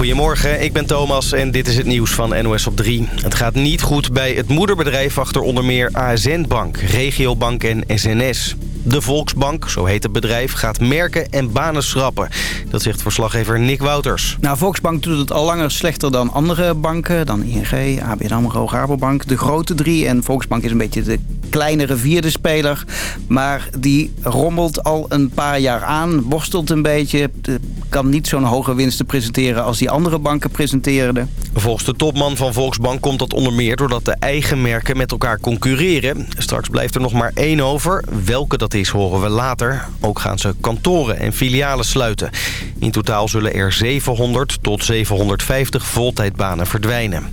Goedemorgen, ik ben Thomas en dit is het nieuws van NOS op 3. Het gaat niet goed bij het moederbedrijf achter onder meer ASN Bank, Regiobank en SNS. De Volksbank, zo heet het bedrijf, gaat merken en banen schrappen. Dat zegt verslaggever Nick Wouters. Nou, Volksbank doet het al langer slechter dan andere banken. Dan ING, ABN AMRO, Rabobank, de grote drie. En Volksbank is een beetje de kleinere vierde speler. Maar die rommelt al een paar jaar aan, worstelt een beetje. Kan niet zo'n hoge winsten presenteren als die andere banken presenteerden. Volgens de topman van Volksbank komt dat onder meer doordat de eigen merken met elkaar concurreren. Straks blijft er nog maar één over. Welke dat is horen we later. Ook gaan ze kantoren en filialen sluiten. In totaal zullen er 700 tot 750 voltijdbanen verdwijnen.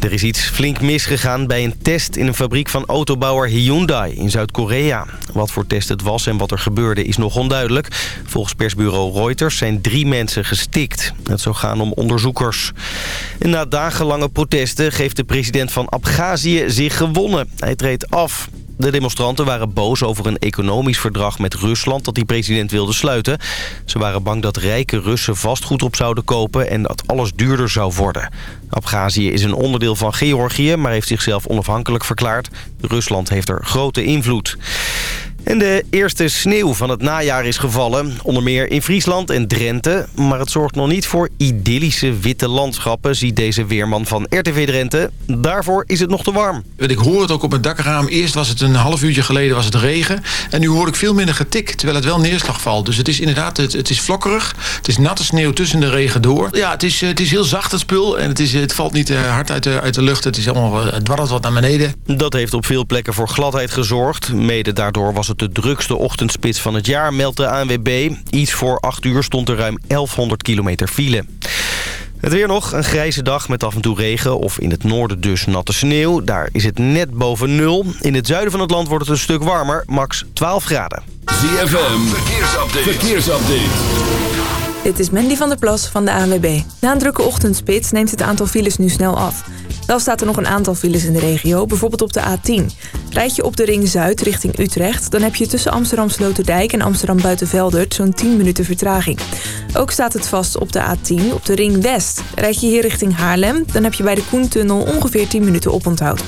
Er is iets flink misgegaan bij een test in een fabriek van autobouwer Hyundai in Zuid-Korea. Wat voor test het was en wat er gebeurde is nog onduidelijk. Volgens persbureau Reuters zijn drie mensen gestikt. Het zou gaan om onderzoekers. Na dagenlange protesten geeft de president van Abhazie zich gewonnen. Hij treedt af. De demonstranten waren boos over een economisch verdrag met Rusland... dat die president wilde sluiten. Ze waren bang dat rijke Russen vastgoed op zouden kopen... en dat alles duurder zou worden. Abhazie is een onderdeel van Georgië... maar heeft zichzelf onafhankelijk verklaard. Rusland heeft er grote invloed. En de eerste sneeuw van het najaar is gevallen. Onder meer in Friesland en Drenthe. Maar het zorgt nog niet voor idyllische witte landschappen... ziet deze weerman van RTV Drenthe. Daarvoor is het nog te warm. Ik hoor het ook op het dakraam. Eerst was het een half uurtje geleden was het regen. En nu hoor ik veel minder getik, terwijl het wel neerslag valt. Dus het is inderdaad, het, het is vlokkerig. Het is natte sneeuw tussen de regen door. Ja, het is, het is heel zacht het spul. En het, is, het valt niet eh, hard uit de, uit de lucht. Het, is allemaal, het dwarrelt wat naar beneden. Dat heeft op veel plekken voor gladheid gezorgd. Mede daardoor was het de drukste ochtendspits van het jaar, meldt de ANWB. Iets voor 8 uur stond er ruim 1100 kilometer file. Het weer nog, een grijze dag met af en toe regen of in het noorden dus natte sneeuw. Daar is het net boven nul. In het zuiden van het land wordt het een stuk warmer, max 12 graden. ZFM, verkeersupdate. verkeersupdate. Dit is Mandy van der Plas van de ANWB. Na een drukke ochtendspits neemt het aantal files nu snel af. Wel staat er nog een aantal files in de regio, bijvoorbeeld op de A10. Rijd je op de Ring Zuid richting Utrecht... dan heb je tussen Amsterdam Sloterdijk en Amsterdam Buitenveldert... zo'n 10 minuten vertraging. Ook staat het vast op de A10 op de Ring West. Rijd je hier richting Haarlem... dan heb je bij de Koentunnel ongeveer 10 minuten oponthoud.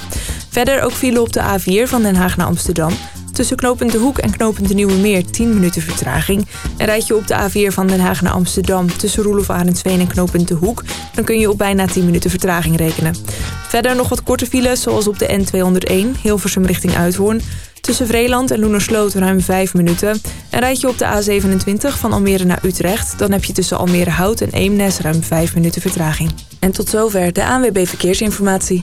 Verder ook file op de A4 van Den Haag naar Amsterdam... Tussen knooppunt De Hoek en knooppunt De Nieuwe Meer 10 minuten vertraging. En rijd je op de A4 van Den Haag naar Amsterdam tussen Roelof Arendsveen en knooppunt De Hoek... dan kun je op bijna 10 minuten vertraging rekenen. Verder nog wat korte files zoals op de N201 Hilversum richting Uithoorn... Tussen Vreeland en Loenersloot ruim 5 minuten. En rijd je op de A27 van Almere naar Utrecht... dan heb je tussen Almere Hout en Eemnes ruim 5 minuten vertraging. En tot zover de ANWB Verkeersinformatie.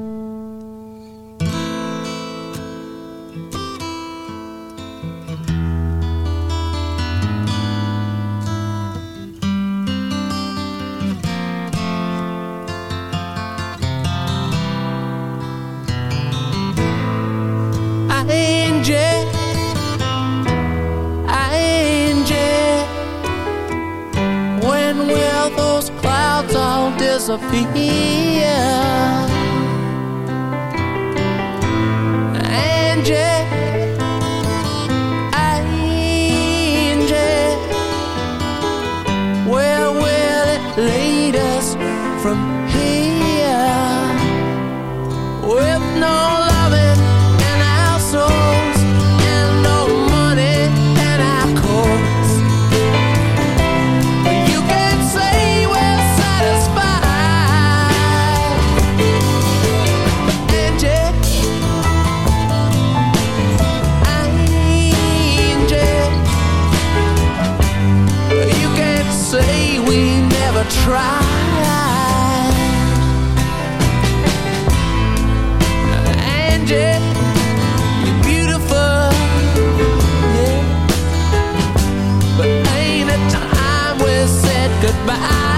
Goodbye?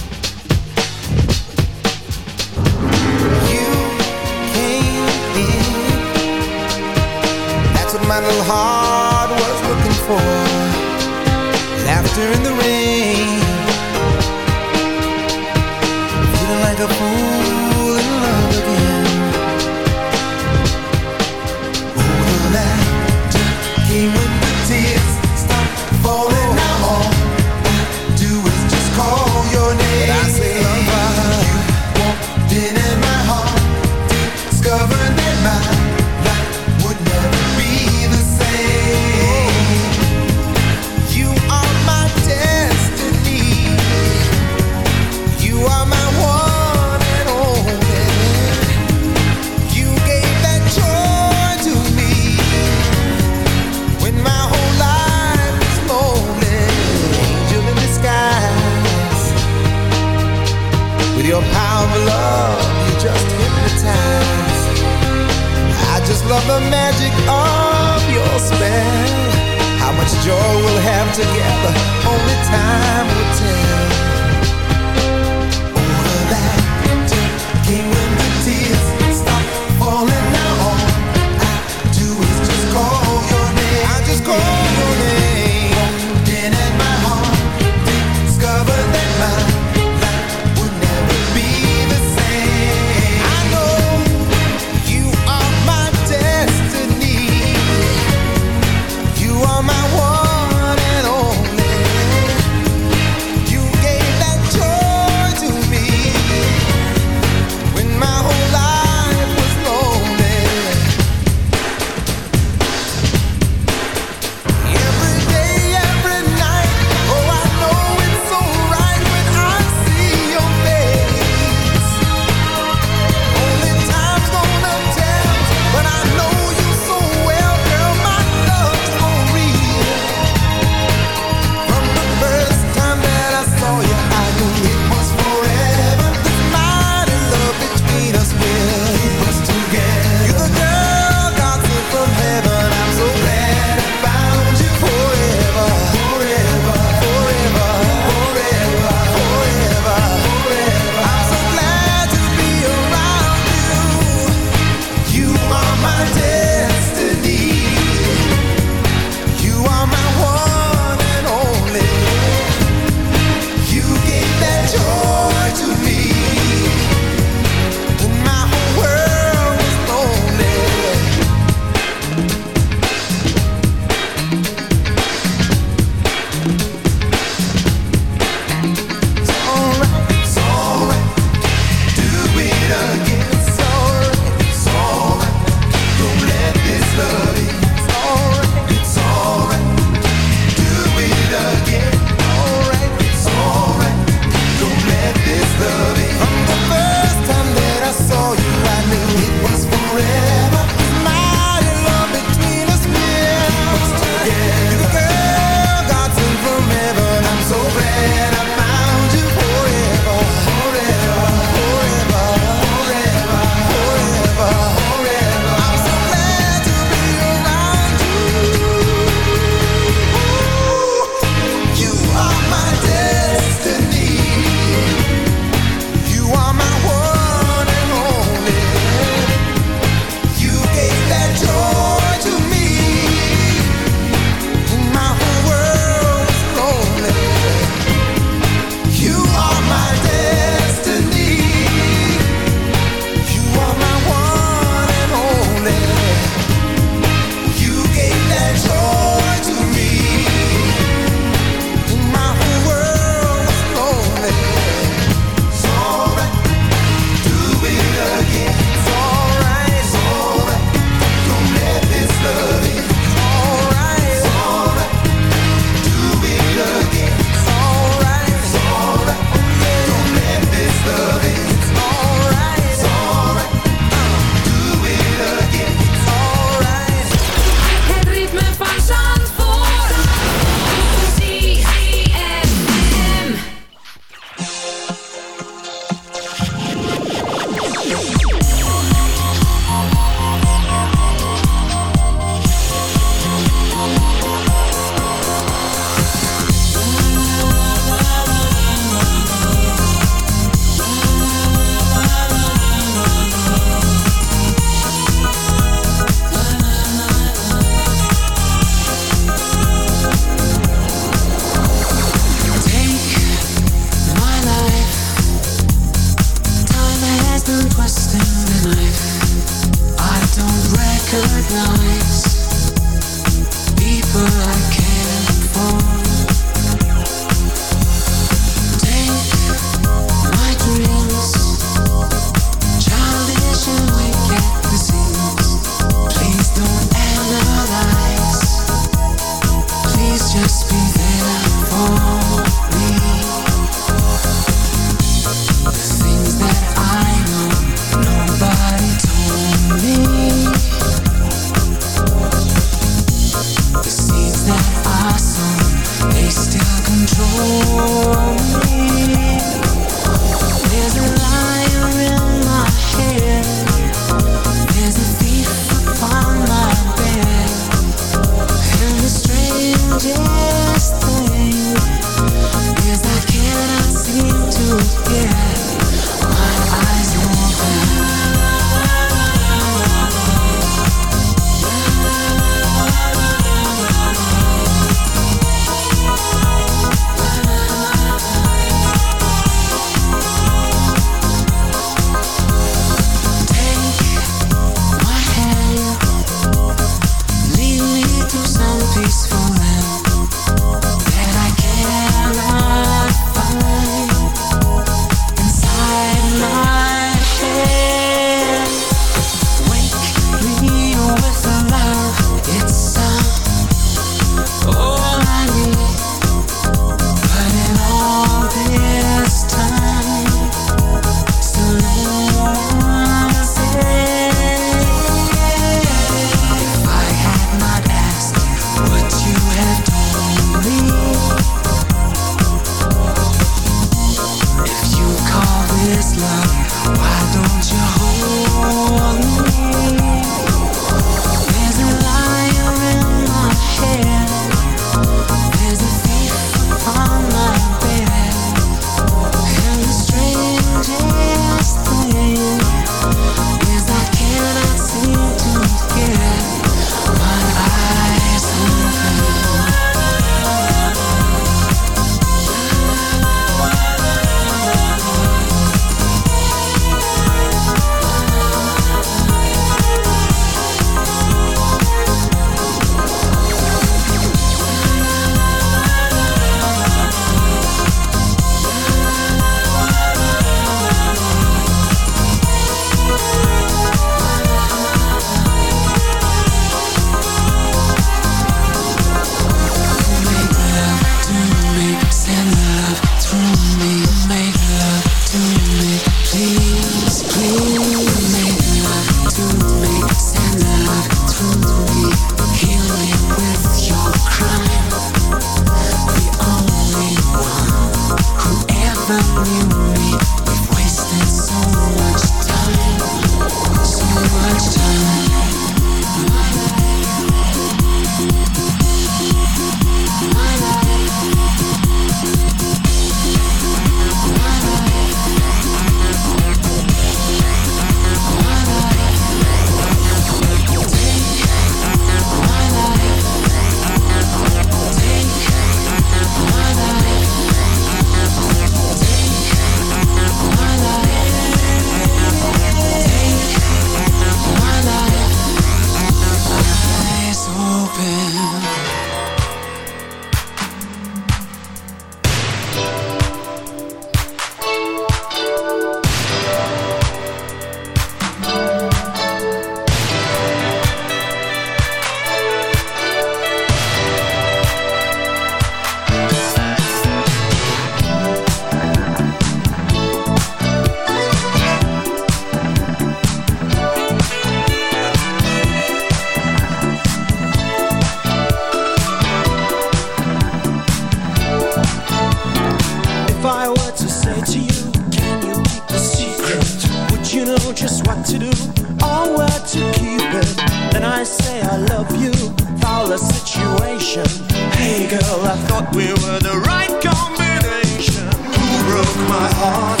sensation Hey girl, I thought we were the right combination. Who broke my heart?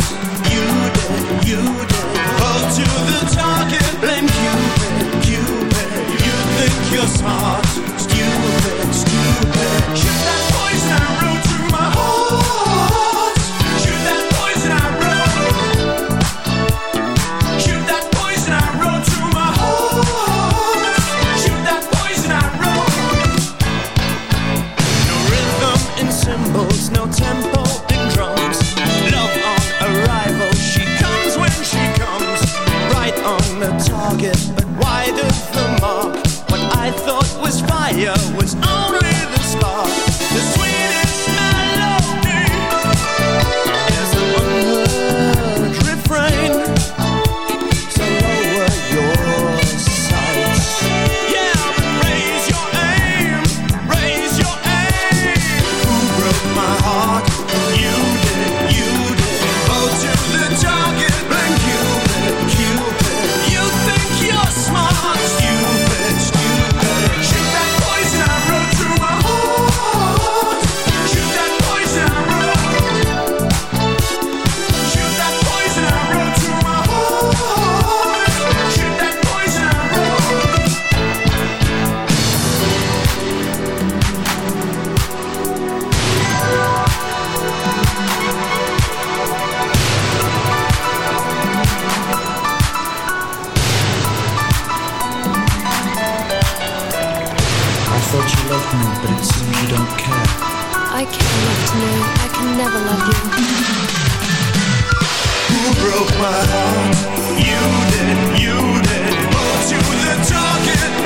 You did, you did. Pulled to the target, blame Cupid, Cupid. You think you're smart. you did, you did, but to the target.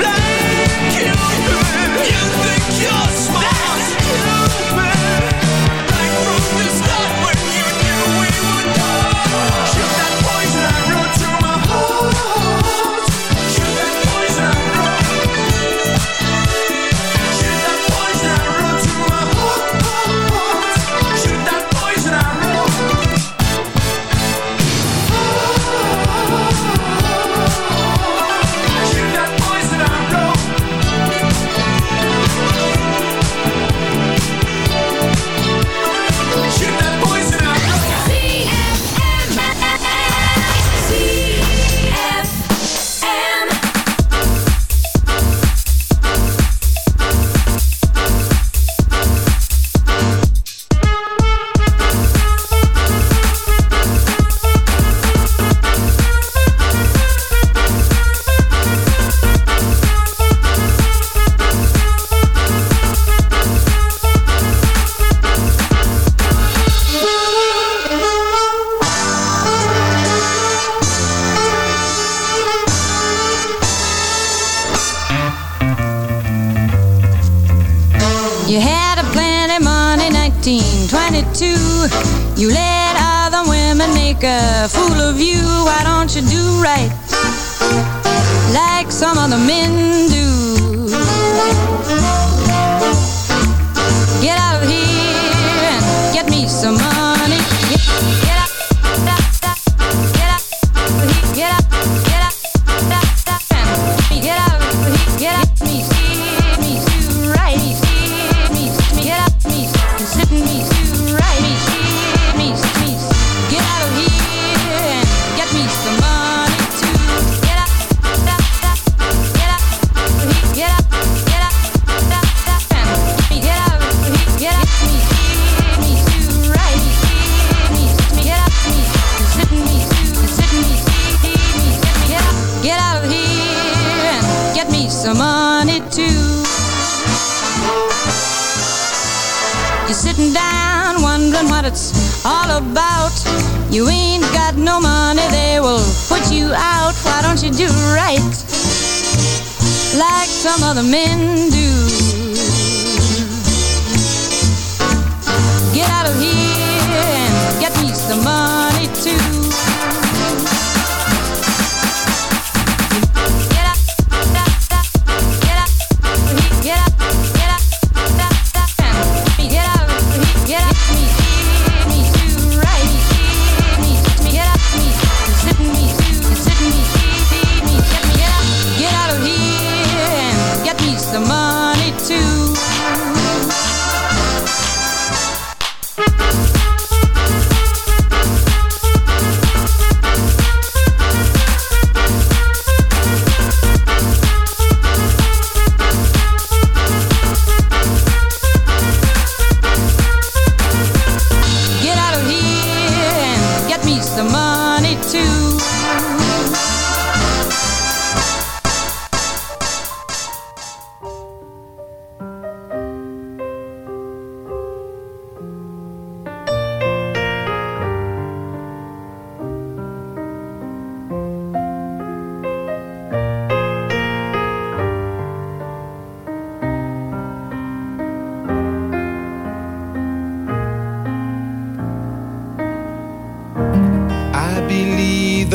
some other men do.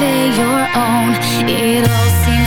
your own. It all seems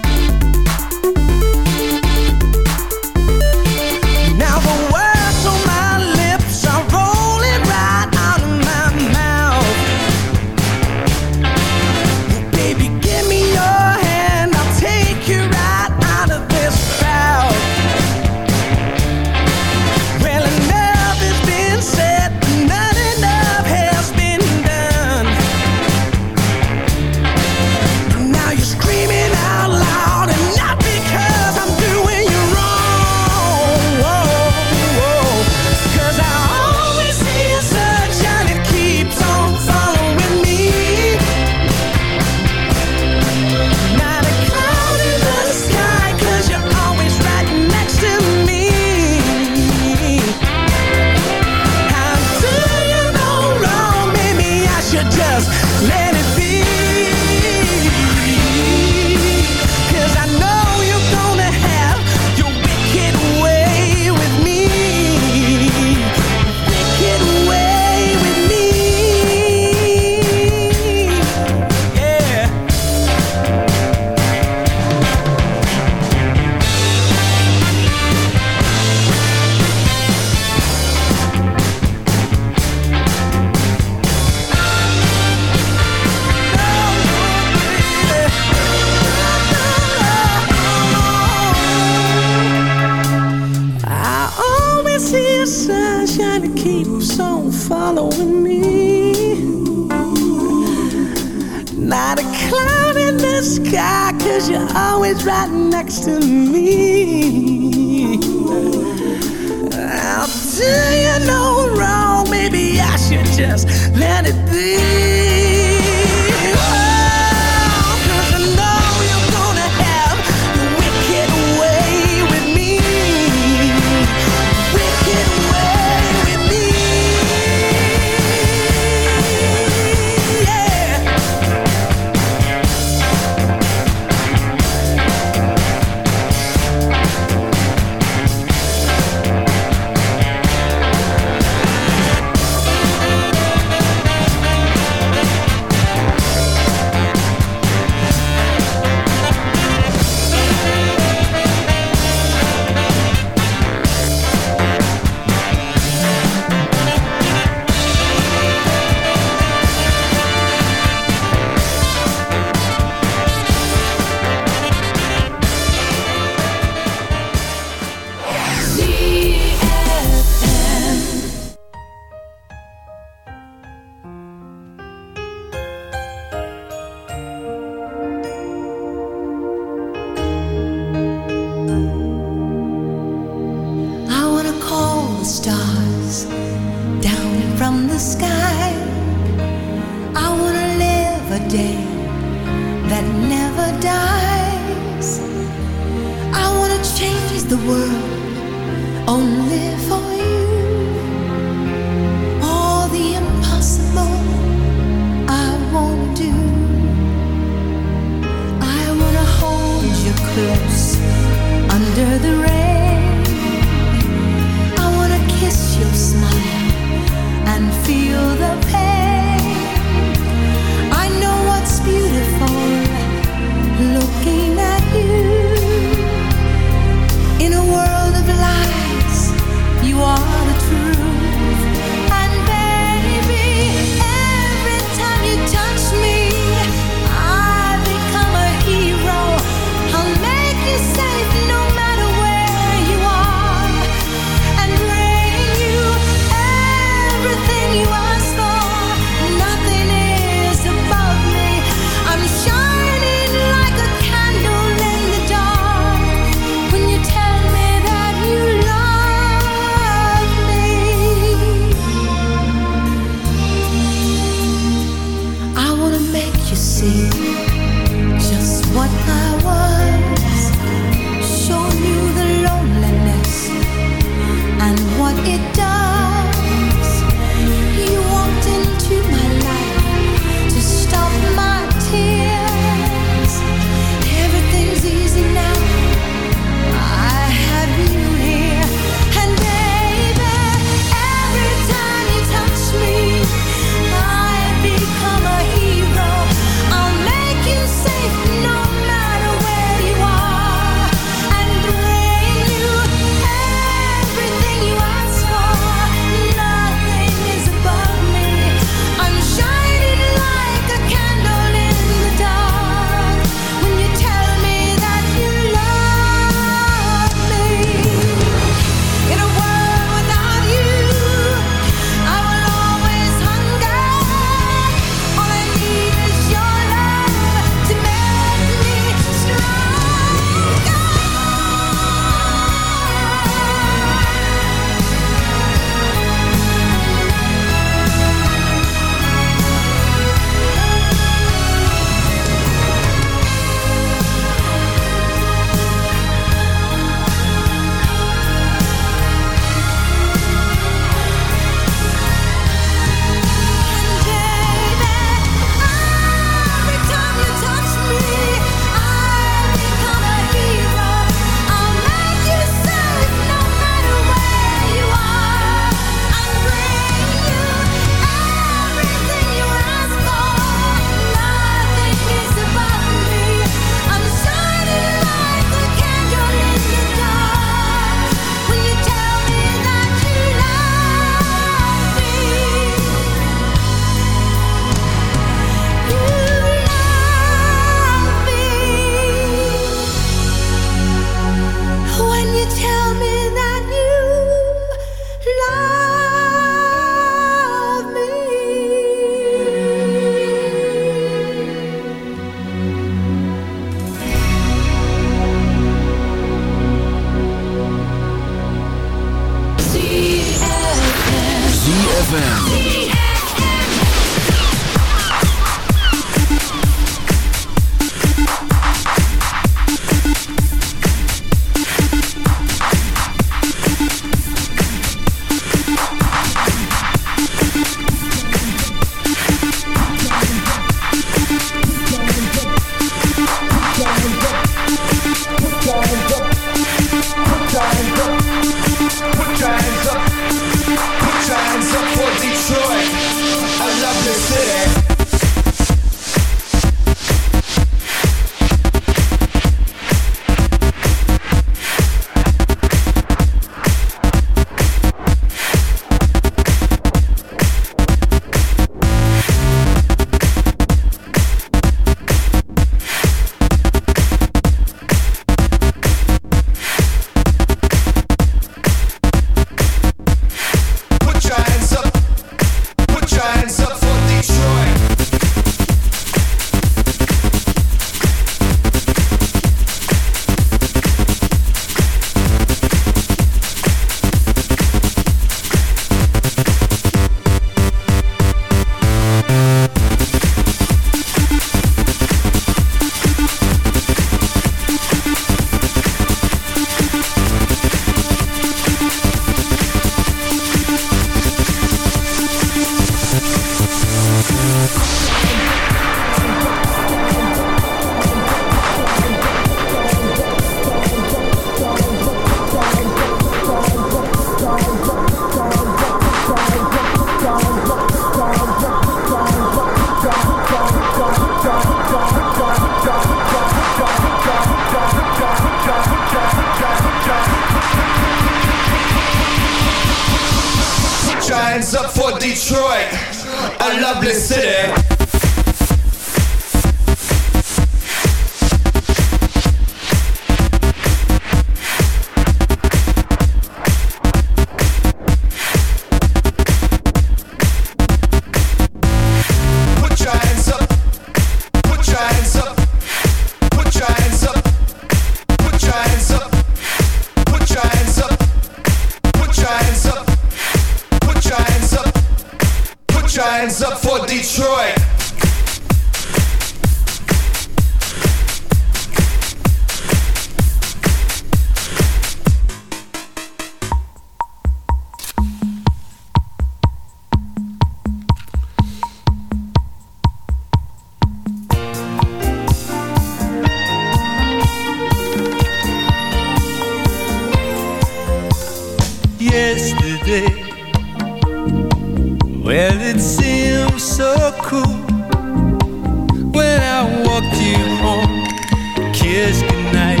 kiss goodnight.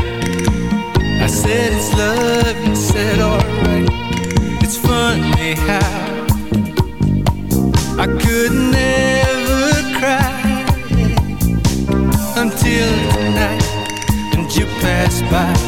I said it's love, you said alright It's funny how I could never cry Until tonight And you passed by.